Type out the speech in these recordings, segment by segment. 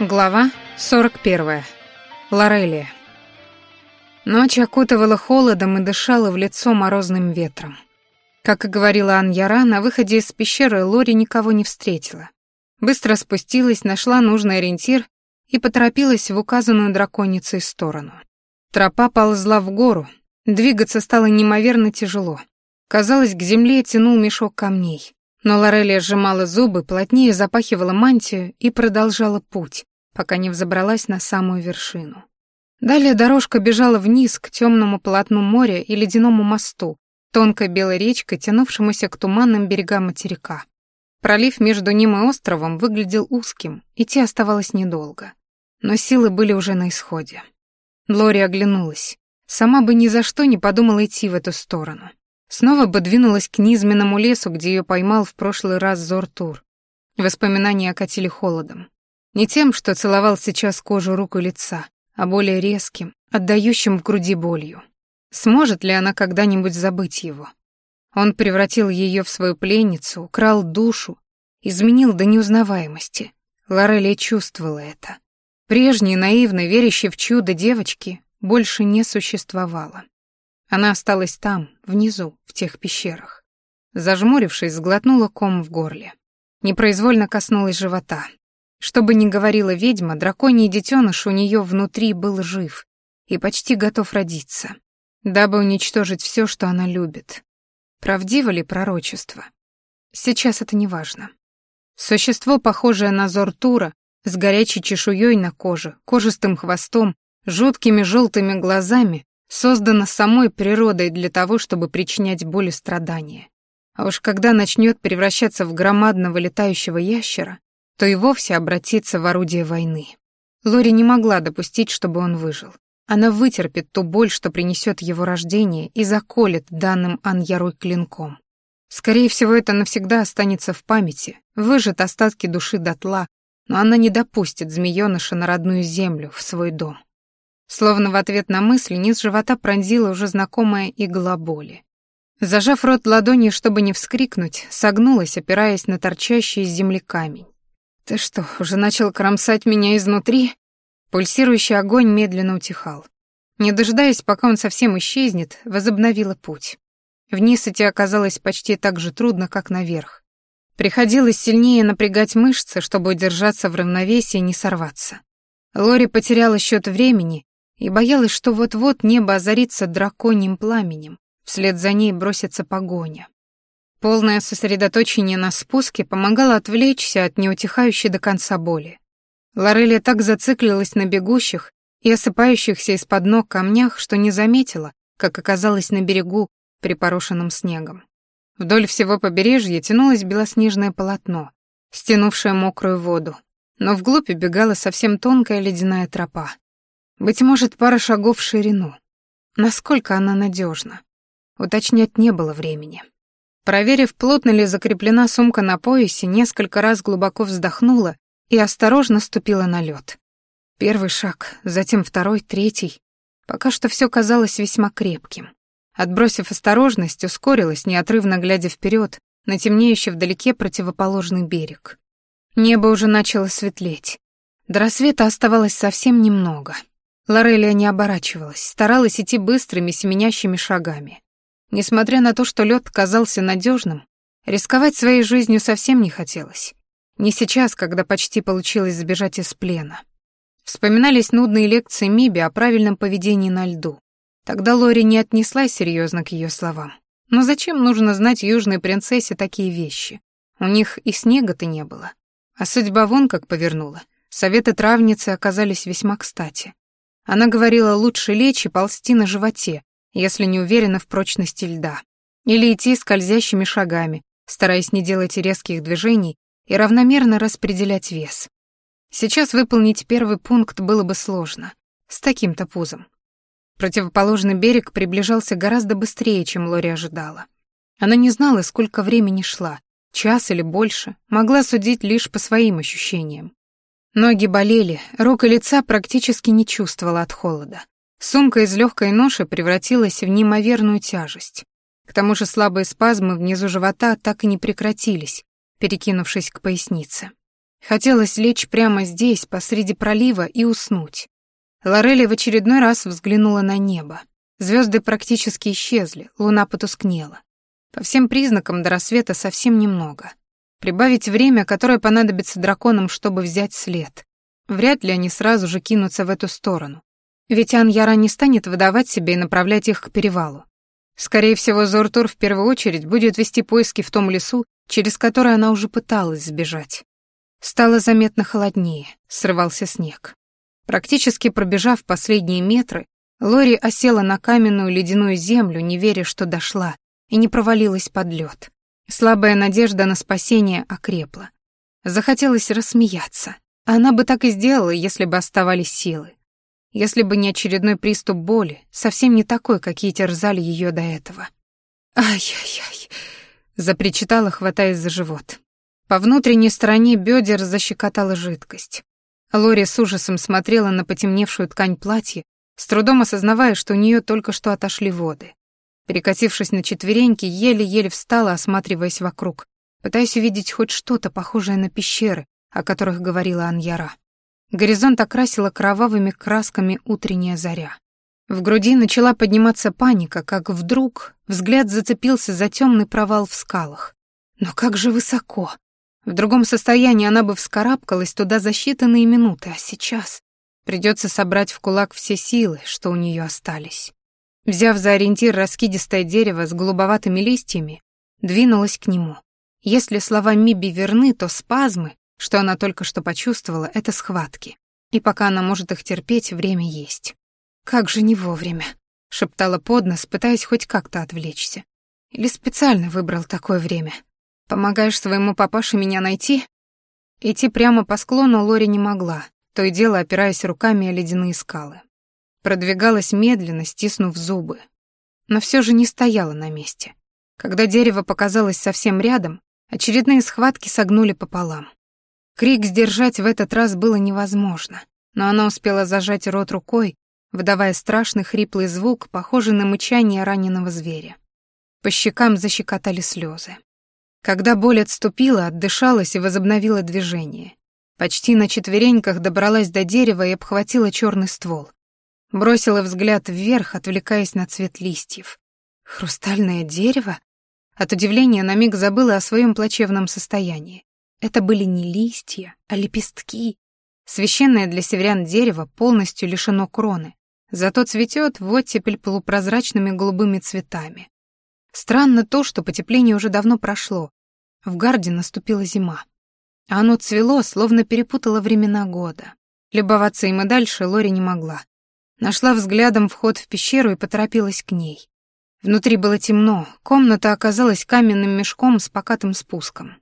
Глава 41. Лорелия. Ночь окутывала холодом и дышала в лицо морозным ветром. Как и говорила Аньяра, на выходе из пещеры Лори никого не встретила. Быстро спустилась, нашла нужный ориентир и поторопилась в указанную драконицей сторону. Тропа ползла в гору, двигаться стало неимоверно тяжело. Казалось, к земле тянул мешок камней. Но Лорелия сжимала зубы, плотнее запахивала мантию и продолжала путь, пока не взобралась на самую вершину. Далее дорожка бежала вниз к темному полотну моря и ледяному мосту, тонкой белой речкой, тянувшемуся к туманным берегам материка. Пролив между ним и островом выглядел узким, идти оставалось недолго. Но силы были уже на исходе. Лори оглянулась. Сама бы ни за что не подумала идти в эту сторону. Снова бы двинулась к низменному лесу, где ее поймал в прошлый раз Зортур. Воспоминания окатили холодом. Не тем, что целовал сейчас кожу рук и лица, а более резким, отдающим в груди болью. Сможет ли она когда-нибудь забыть его? Он превратил ее в свою пленницу, украл душу, изменил до неузнаваемости. Лорелия чувствовала это. Прежней, наивной, верящей в чудо девочки больше не существовало. Она осталась там, внизу, в тех пещерах. Зажмурившись, сглотнула ком в горле. Непроизвольно коснулась живота. Что бы ни говорила ведьма, драконий детеныш у нее внутри был жив и почти готов родиться, дабы уничтожить все, что она любит. Правдиво ли пророчество? Сейчас это не важно. Существо, похожее на Зортура, с горячей чешуей на коже, кожистым хвостом, жуткими желтыми глазами, создано самой природой для того, чтобы причинять боль и страдания. А уж когда начнет превращаться в громадного летающего ящера, то и вовсе обратиться в орудие войны. Лори не могла допустить, чтобы он выжил. Она вытерпит ту боль, что принесет его рождение, и заколет данным Аньярой клинком. Скорее всего, это навсегда останется в памяти, выжжет остатки души дотла, но она не допустит змеёныша на родную землю, в свой дом. Словно в ответ на мысль низ живота пронзила уже знакомая игла боли. Зажав рот ладонью, чтобы не вскрикнуть, согнулась, опираясь на торчащий из земли камень. «Ты что, уже начал кромсать меня изнутри?» Пульсирующий огонь медленно утихал. Не дожидаясь, пока он совсем исчезнет, возобновила путь. Вниз идти оказалось почти так же трудно, как наверх. Приходилось сильнее напрягать мышцы, чтобы удержаться в равновесии и не сорваться. Лори потеряла счет времени и боялась, что вот-вот небо озарится драконьим пламенем, вслед за ней бросится погоня. Полное сосредоточение на спуске помогало отвлечься от неутихающей до конца боли. Лорелия так зациклилась на бегущих и осыпающихся из-под ног камнях, что не заметила, как оказалась на берегу, припорошенным снегом. Вдоль всего побережья тянулось белоснежное полотно, стянувшее мокрую воду, но вглубь убегала совсем тонкая ледяная тропа. Быть может, пара шагов в ширину. Насколько она надежна? Уточнять не было времени. Проверив, плотно ли закреплена сумка на поясе, несколько раз глубоко вздохнула и осторожно ступила на лед. Первый шаг, затем второй, третий. Пока что все казалось весьма крепким. Отбросив осторожность, ускорилась, неотрывно глядя вперед на темнеющий вдалеке противоположный берег. Небо уже начало светлеть. До рассвета оставалось совсем немного. Лорелия не оборачивалась, старалась идти быстрыми семенящими шагами. Несмотря на то, что лед казался надежным, рисковать своей жизнью совсем не хотелось. Не сейчас, когда почти получилось сбежать из плена. Вспоминались нудные лекции Миби о правильном поведении на льду. Тогда Лори не отнеслась серьезно к ее словам. Но зачем нужно знать южной принцессе такие вещи? У них и снега-то не было. А судьба вон как повернула. Советы травницы оказались весьма кстати. Она говорила лучше лечь и ползти на животе, если не уверена в прочности льда. Или идти скользящими шагами, стараясь не делать резких движений и равномерно распределять вес. Сейчас выполнить первый пункт было бы сложно, с таким-то пузом. Противоположный берег приближался гораздо быстрее, чем Лори ожидала. Она не знала, сколько времени шла, час или больше, могла судить лишь по своим ощущениям. Ноги болели, рук и лица практически не чувствовала от холода. Сумка из легкой ноши превратилась в неимоверную тяжесть. К тому же слабые спазмы внизу живота так и не прекратились, перекинувшись к пояснице. Хотелось лечь прямо здесь, посреди пролива, и уснуть. Лорелли в очередной раз взглянула на небо. Звезды практически исчезли, луна потускнела. По всем признакам до рассвета совсем немного. Прибавить время, которое понадобится драконам, чтобы взять след. Вряд ли они сразу же кинутся в эту сторону. Ведь Ан-Яра не станет выдавать себе и направлять их к перевалу. Скорее всего, Зортур в первую очередь будет вести поиски в том лесу, через который она уже пыталась сбежать. Стало заметно холоднее, срывался снег. Практически пробежав последние метры, Лори осела на каменную ледяную землю, не веря, что дошла, и не провалилась под лед. Слабая надежда на спасение окрепла. Захотелось рассмеяться. Она бы так и сделала, если бы оставались силы. Если бы не очередной приступ боли, совсем не такой, какие терзали ее до этого. «Ай-яй-яй», — запричитала, хватаясь за живот. По внутренней стороне бедер защекотала жидкость. Лори с ужасом смотрела на потемневшую ткань платья, с трудом осознавая, что у нее только что отошли воды. Перекатившись на четвереньки, еле-еле встала, осматриваясь вокруг, пытаясь увидеть хоть что-то похожее на пещеры, о которых говорила Аньяра. Горизонт окрасила кровавыми красками утренняя заря. В груди начала подниматься паника, как вдруг взгляд зацепился за темный провал в скалах. Но как же высоко! В другом состоянии она бы вскарабкалась туда за считанные минуты, а сейчас придется собрать в кулак все силы, что у нее остались. Взяв за ориентир раскидистое дерево с голубоватыми листьями, двинулась к нему. Если слова Миби верны, то спазмы, что она только что почувствовала, это схватки. И пока она может их терпеть, время есть. «Как же не вовремя», — шептала под нос, пытаясь хоть как-то отвлечься. «Или специально выбрал такое время. Помогаешь своему папаше меня найти?» Идти прямо по склону Лори не могла, то и дело опираясь руками о ледяные скалы. Продвигалась медленно, стиснув зубы. Но все же не стояла на месте. Когда дерево показалось совсем рядом, очередные схватки согнули пополам. Крик сдержать в этот раз было невозможно, но она успела зажать рот рукой, выдавая страшный хриплый звук, похожий на мычание раненого зверя. По щекам защекотали слезы. Когда боль отступила, отдышалась и возобновила движение. Почти на четвереньках добралась до дерева и обхватила черный ствол. Бросила взгляд вверх, отвлекаясь на цвет листьев. Хрустальное дерево? От удивления на миг забыла о своем плачевном состоянии. Это были не листья, а лепестки. Священное для северян дерево полностью лишено кроны, зато цветет в оттепель полупрозрачными голубыми цветами. Странно то, что потепление уже давно прошло. В Гарде наступила зима. А оно цвело, словно перепутало времена года. Любоваться им и дальше Лори не могла. Нашла взглядом вход в пещеру и поторопилась к ней. Внутри было темно, комната оказалась каменным мешком с покатым спуском.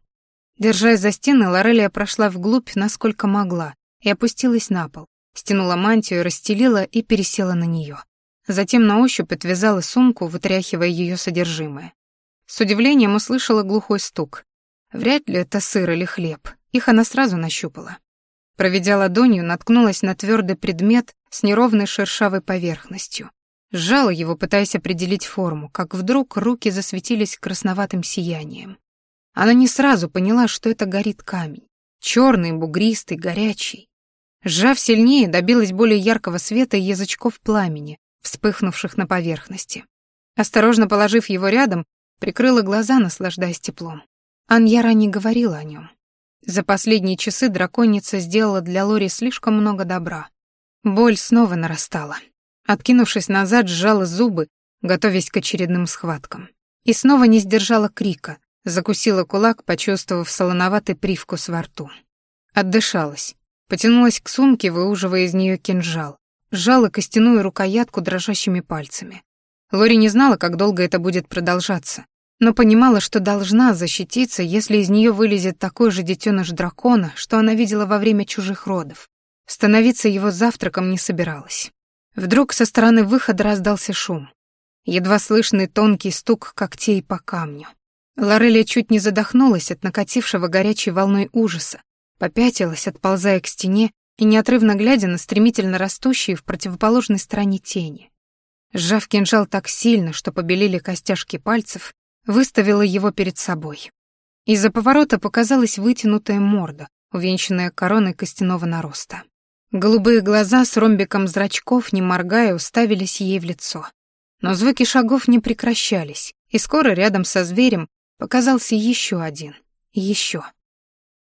Держась за стены, Лорелия прошла вглубь, насколько могла, и опустилась на пол, стянула мантию, расстелила и пересела на нее. Затем на ощупь отвязала сумку, вытряхивая ее содержимое. С удивлением услышала глухой стук. Вряд ли это сыр или хлеб. Их она сразу нащупала. Проведя ладонью, наткнулась на твердый предмет с неровной шершавой поверхностью. Сжала его, пытаясь определить форму, как вдруг руки засветились красноватым сиянием. Она не сразу поняла, что это горит камень. Черный, бугристый, горячий. Сжав сильнее, добилась более яркого света и язычков пламени, вспыхнувших на поверхности. Осторожно положив его рядом, прикрыла глаза, наслаждаясь теплом. Аньяра не говорила о нем. За последние часы драконица сделала для Лори слишком много добра. Боль снова нарастала. Откинувшись назад, сжала зубы, готовясь к очередным схваткам. И снова не сдержала крика, Закусила кулак, почувствовав солоноватый привкус во рту. Отдышалась. Потянулась к сумке, выуживая из нее кинжал. Сжала костяную рукоятку дрожащими пальцами. Лори не знала, как долго это будет продолжаться, но понимала, что должна защититься, если из нее вылезет такой же детеныш дракона, что она видела во время чужих родов. Становиться его завтраком не собиралась. Вдруг со стороны выхода раздался шум. Едва слышный тонкий стук когтей по камню. Лорелия чуть не задохнулась от накатившего горячей волной ужаса, попятилась, отползая к стене и неотрывно глядя на стремительно растущие в противоположной стороне тени. Сжав кинжал так сильно, что побелели костяшки пальцев, выставила его перед собой. Из-за поворота показалась вытянутая морда, увенчанная короной костяного нароста. Голубые глаза с ромбиком зрачков, не моргая, уставились ей в лицо. Но звуки шагов не прекращались, и скоро рядом со зверем показался еще один. Еще.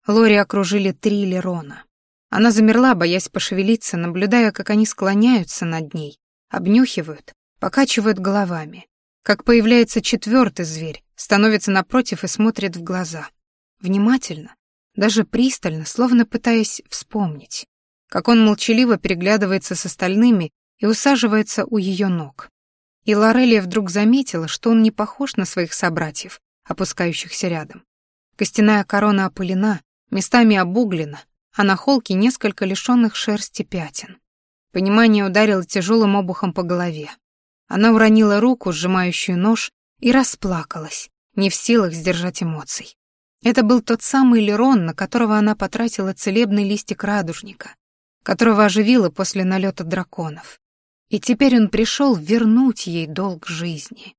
Лори окружили три Лерона. Она замерла, боясь пошевелиться, наблюдая, как они склоняются над ней, обнюхивают, покачивают головами. Как появляется четвертый зверь, становится напротив и смотрит в глаза. Внимательно, даже пристально, словно пытаясь вспомнить. Как он молчаливо переглядывается с остальными и усаживается у ее ног. И Лорелия вдруг заметила, что он не похож на своих собратьев, опускающихся рядом. Костяная корона опылена, местами обуглена, а на холке несколько лишённых шерсти пятен. Понимание ударило тяжелым обухом по голове. Она уронила руку, сжимающую нож, и расплакалась, не в силах сдержать эмоций. Это был тот самый Лерон, на которого она потратила целебный листик радужника, которого оживила после налета драконов. И теперь он пришел вернуть ей долг жизни.